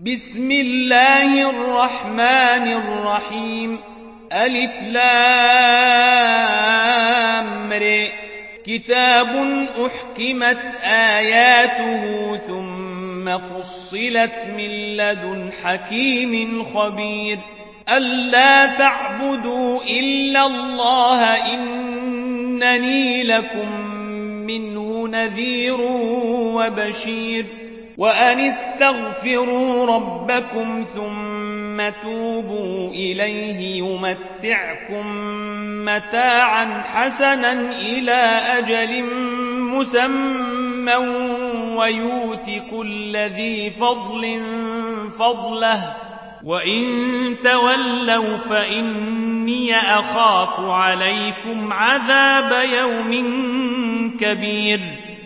بسم الله الرحمن الرحيم. ألف لامر كتاب أحكمت آياته ثم فصلت من لدن حكيم خبير. ألا تعبدوا إلا الله إنني لكم منه نذير وبشير. وأن استغفروا ربكم ثم توبوا إليه يمتعكم متاعا حسنا إلى أجل مسمى ويؤت كل ذي فضل فضله وإن تولوا فإني أخاف عليكم عذاب يوم كبير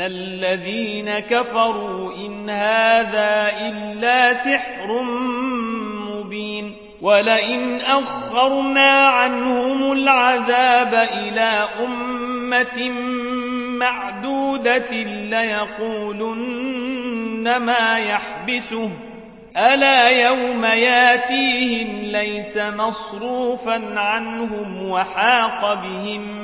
الذين كفروا إن هذا إلا سحر مبين ولئن أخرنا عنهم العذاب إلى أمة معدودة ليقولن ما يحبسه ألا يوم ياتيهم ليس مصروفا عنهم وحاق بهم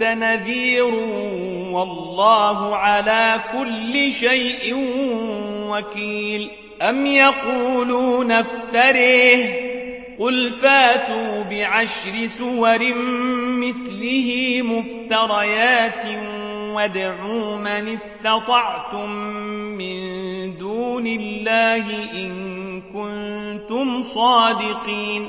أنت نذير والله على كل شيء وكيل. أم يقولون افتريه؟ قل فاتوا بعشر سور مثله مفتريات وادعوا من استطعتم من دون الله إن كنتم صادقين.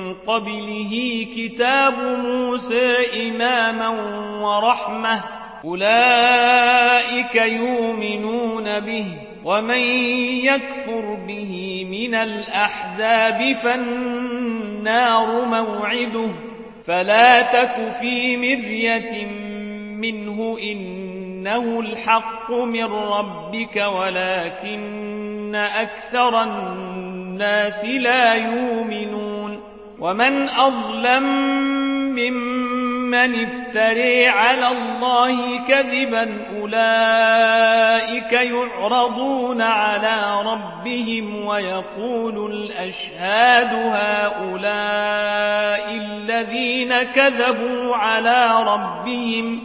قبله كتاب موسى إماما ورحمة. أولئك يؤمنون به ومن يكفر به من الأحزاب فالنار موعده. فلا تك في مرية منه إنه الحق من ربك ولكن أكثر الناس لا يؤمنون. ومن أظلم ممن افتري على الله كذبا أولئك يعرضون على ربهم ويقول الأشهاد هؤلاء الذين كذبوا على ربهم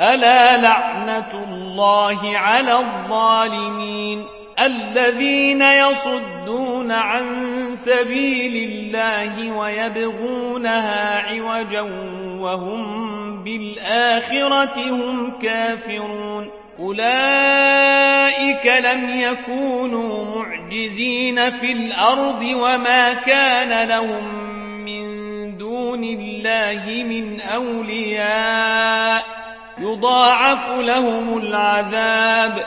ألا لعنة الله على الظالمين الذين يصدون عن سبيل الله ويبغونها عوجا وهم بالآخرة هم كافرون. أولئك لم يكونوا معجزين في الأرض وما كان لهم من دون الله من أولياء. يضاعف لهم العذاب.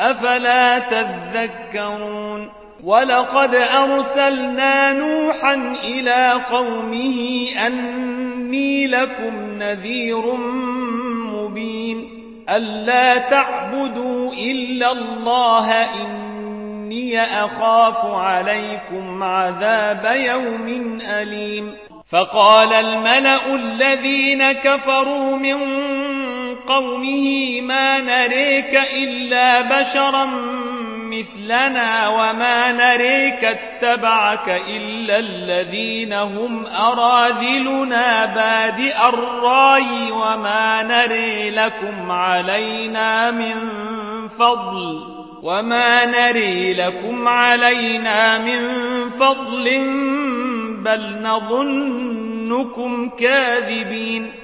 أفلا تذكرون ولقد أرسلنا نوحا إلى قومه أني لكم نذير مبين ألا تعبدوا إلا الله إني أخاف عليكم عذاب يوم أليم فقال الملأ الذين كفروا من قومه ما نريك إلا بشرا مثلنا وما نريك اتبعك إلا الذين هم أراذلنا بادئ الرأي وما نري لكم علينا من فضل وما نري لكم علينا من فضل بل نظنكم كاذبين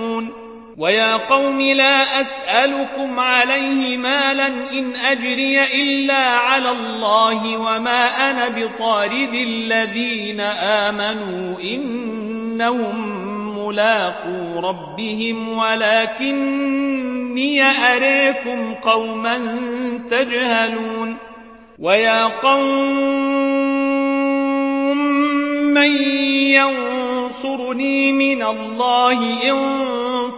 ويا قوم لا أسألكم عليه مالا إن أجري إلا على الله وما أنا بطارد الذين آمنوا إنهم ملاقو ربهم ولكني أريكم قوما تجهلون ويا قوم من ينصرني من الله إن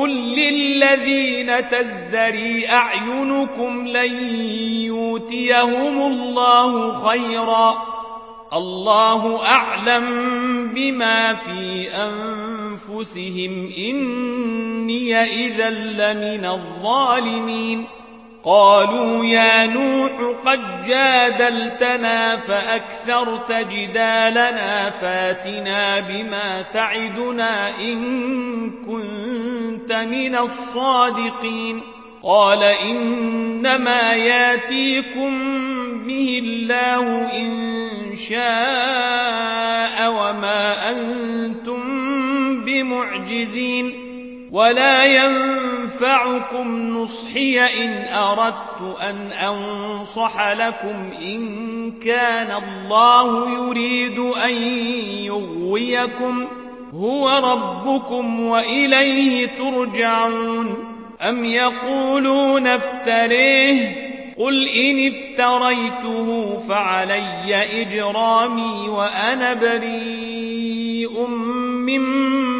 قل للذين تزدري أعينكم لن يؤتيهم الله خيرا الله أعلم بما في أنفسهم إني إذا لمن الظالمين قالوا يا نوح قد جادلتنا فأكثرت جدالنا فاتنا بما تعدنا إن كنت من الصادقين. قال إنما ياتيكم به الله إن شاء وما أنتم بمعجزين. ولا ينفعكم نصحي إن أردت أن أنصح لكم إن كان الله يريد أن يغويكم هو ربكم وإليه ترجعون أم يقولون افتريه قل إن افتريته فعلي إجرامي وأنا بريء مما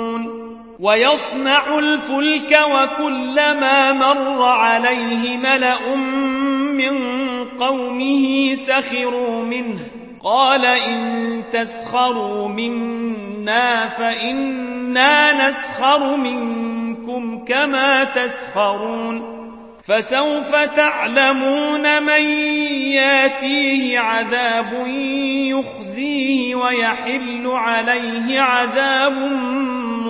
ويصنع الفلك وكلما مر عليه ملأ من قومه سخروا منه. قال إن تسخروا منا فإنا نسخر منكم كما تسخرون. فسوف تعلمون من ياتيه عذاب يخزيه ويحل عليه عذاب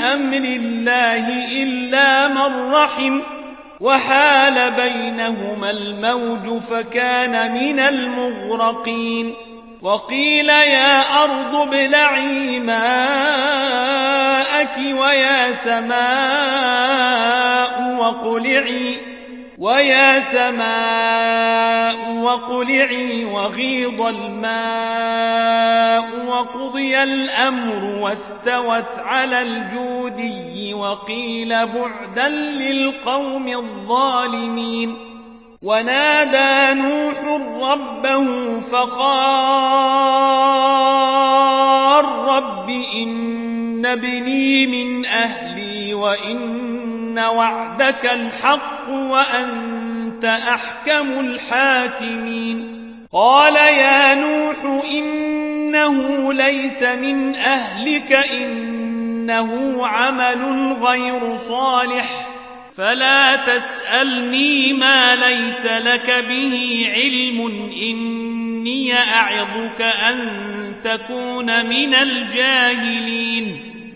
أمر الله إلا من رحم وحال بينهما الموج فكان من المغرقين وقيل يا أرض ابلعي ماءك ويا سماء وقلعي ويا سماء وقلعي وغيض الماء وقضي الأمر واستوت على الجودي وقيل بعدا للقوم الظالمين ونادى نوح ربه فقال رب إن ابني من أهلي وإن وعدك الحق وأنت أحكم الحاكمين. قال يا نوح إنه ليس من أهلك إنه عمل غير صالح. فلا تسألني ما ليس لك به علم. إني أعظك أن تكون من الجاهلين.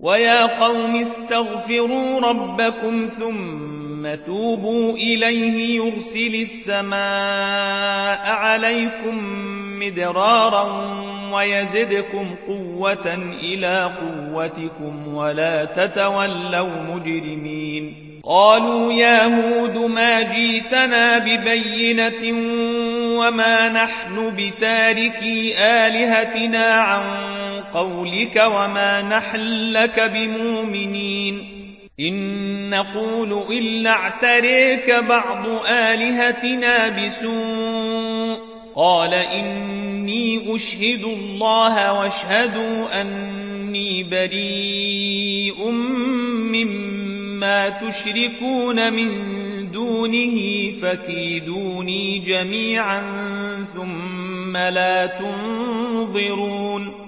ويا قوم استغفروا ربكم ثم توبوا إليه يرسل السماء عليكم مدرارا ويزدكم قوة إلى قوتكم ولا تتولوا مجرمين. قالوا يا هود ما جيتنا ببينة وما نحن بتاركي آلهتنا عن قولك وما نحن لك بمؤمنين. إن نقول إلا اعتريك بعض آلهتنا بسوء. قال إني أشهد الله واشهدوا أني بريء مما تشركون من دونه فكيدوني جميعا ثم لا تنظرون.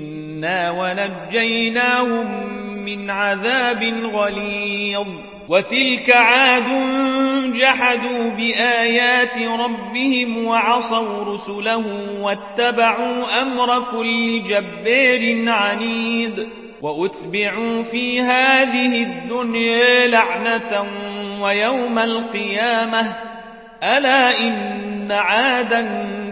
ونجيناهم من عذاب غليظ وتلك عاد جحدوا بآيات ربهم وعصوا رسله واتبعوا أمر كل جبار عنيد وأتبعوا في هذه الدنيا لعنة ويوم القيامة ألا إن عادا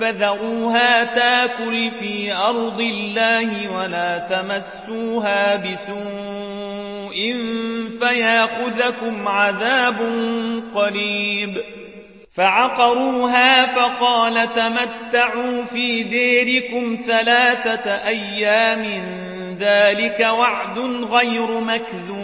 فذروها تاكل في أرض الله ولا تمسوها بسوء فيأخذكم عذاب قريب. فعقروها فقال تمتعوا في ديركم ثلاثة أيام ذلك وعد غير مكذوب.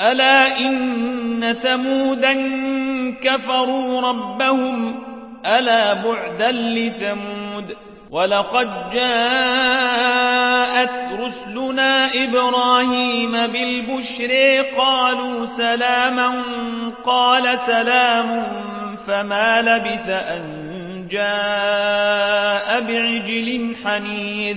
ألا إن ثمودا كفروا ربهم ألا بعدا لثمود ولقد جاءت رسلنا إبراهيم بالبشر قالوا سلاما قال سلام فما لبث أن جاء بعجل حنيذ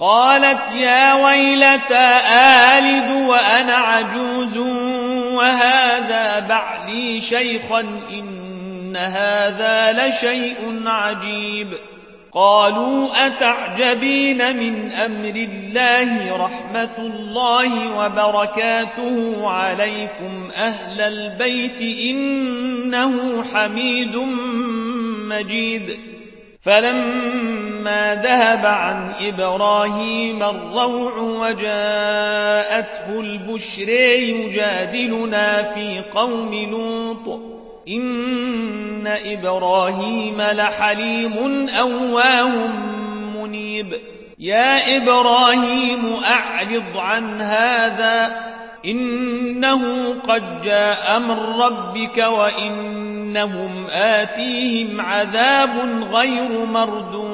قالت يا ويلتى آلد وأنا عجوز وهذا بعلي شيخا إن هذا لشيء عجيب. قالوا أتعجبين من أمر الله رحمة الله وبركاته عليكم أهل البيت إنه حميد مجيد. فلما ذهب عن إبراهيم الروع وجاءته البشر يجادلنا في قوم لوط إن إبراهيم لحليم أواه منيب. يا إبراهيم أعرض عن هذا إنه قد جاء من ربك وإنهم آتيهم عذاب غير مردود.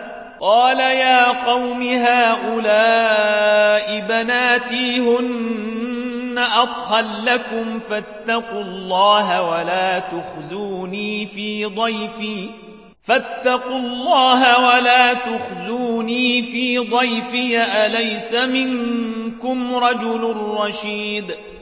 قال يا قوم هؤلاء بناتي هن أطهر لكم فاتقوا الله ولا تخزوني في ضيفي فاتقوا الله ولا تخزوني في ضيفي أليس منكم رجل رشيد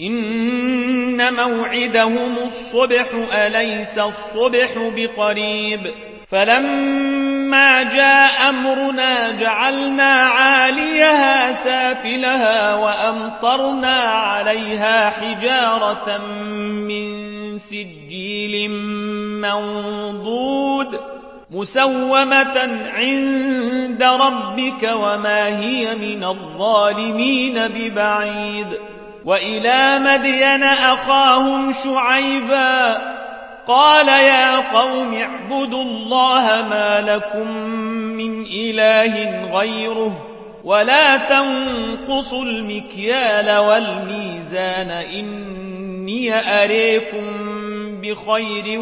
إن موعدهم الصبح أليس الصبح بقريب؟ فلما جاء أمرنا جعلنا عاليها سافلها وأمطرنا عليها حجارة من سجيل منضود مسومة عند ربك وما هي من الظالمين ببعيد. وإلى مدين أخاهم شعيبا قال يا قوم اعبدوا الله ما لكم من إله غيره ولا تنقصوا المكيال والميزان إني أريكم بخير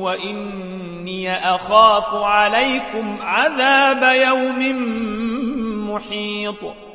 وإني أخاف عليكم عذاب يوم محيط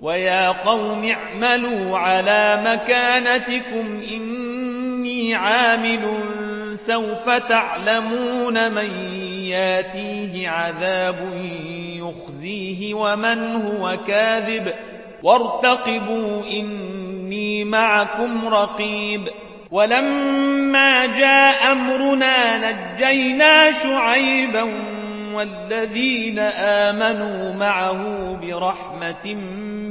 ويا قوم اعملوا على مكانتكم إني عامل سوف تعلمون من ياتيه عذاب يخزيه ومن هو كاذب وارتقبوا إني معكم رقيب ولما جاء أمرنا نجينا شعيبا والذين آمنوا معه برحمة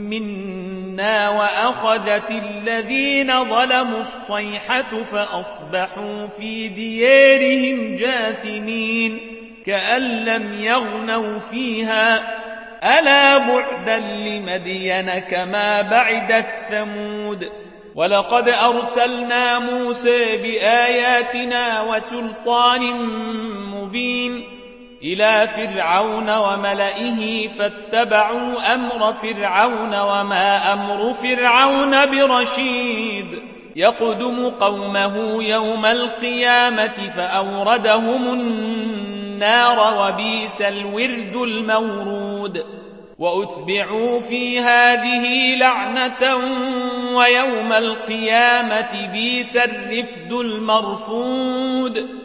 منا وأخذت الذين ظلموا الصيحة فأصبحوا في ديارهم جاثمين كأن لم يغنوا فيها. ألا بعدا لمدين كما بعد الثمود. ولقد أرسلنا موسى بآياتنا وسلطان مبين. إلى فرعون وملئه فاتبعوا أمر فرعون وما أمر فرعون برشيد. يقدم قومه يوم القيامة فأوردهم النار وبيس الورد المورود. وأتبعوا في هذه لعنة ويوم القيامة بيس الرفد المرفود.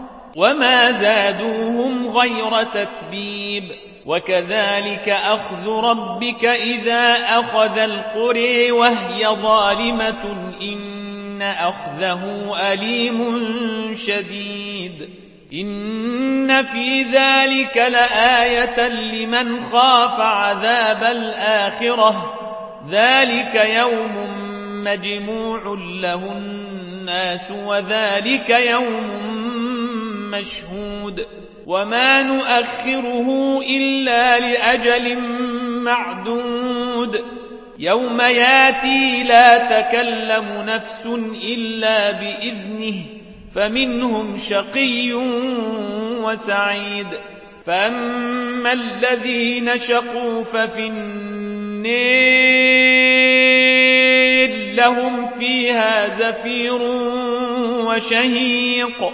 وما زادوهم غير تتبيب وكذلك أخذ ربك إذا أخذ القري وهي ظالمة إن أخذه أليم شديد إن في ذلك لآية لمن خاف عذاب الآخرة ذلك يوم مجموع له الناس وذلك يوم مشهود وما نؤخره إلا لأجل معدود يوم ياتي لا تكلم نفس إلا بإذنه فمنهم شقي وسعيد فأما الذين شقوا ففي النير لهم فيها زفير وشهيق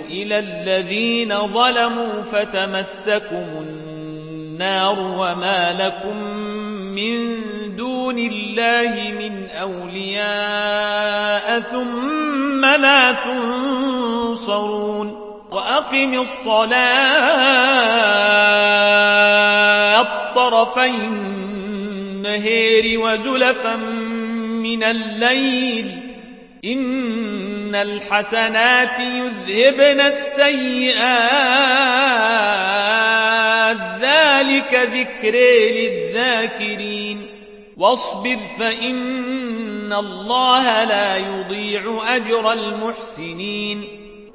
إلى الذين ظلموا فتمسكم النار وما لكم من دون الله من أولياء ثم لا تنصرون وأقم الصلاة طرفي النهير وزلفا من الليل إن الحسنات يذهبن السيئات. ذلك ذكر للذاكرين. واصبر فإن الله لا يضيع أجر المحسنين.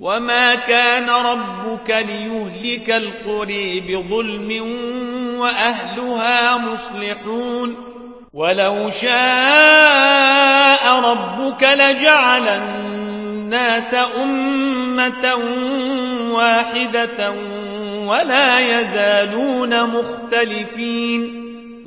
وما كان ربك ليهلك القري بظلم وأهلها مصلحون ولو شاء ربك لجعل الناس أمة واحدة ولا يزالون مختلفين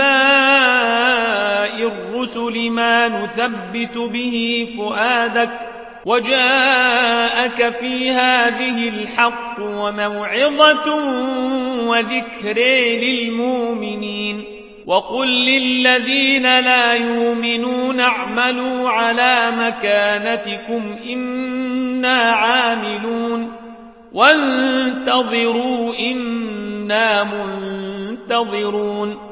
أنباء الرسل ما نثبت به فؤادك وجاءك في هذه الحق وموعظة وذكر للمؤمنين وقل للذين لا يؤمنون اعملوا على مكانتكم إنا عاملون وانتظروا إنا منتظرون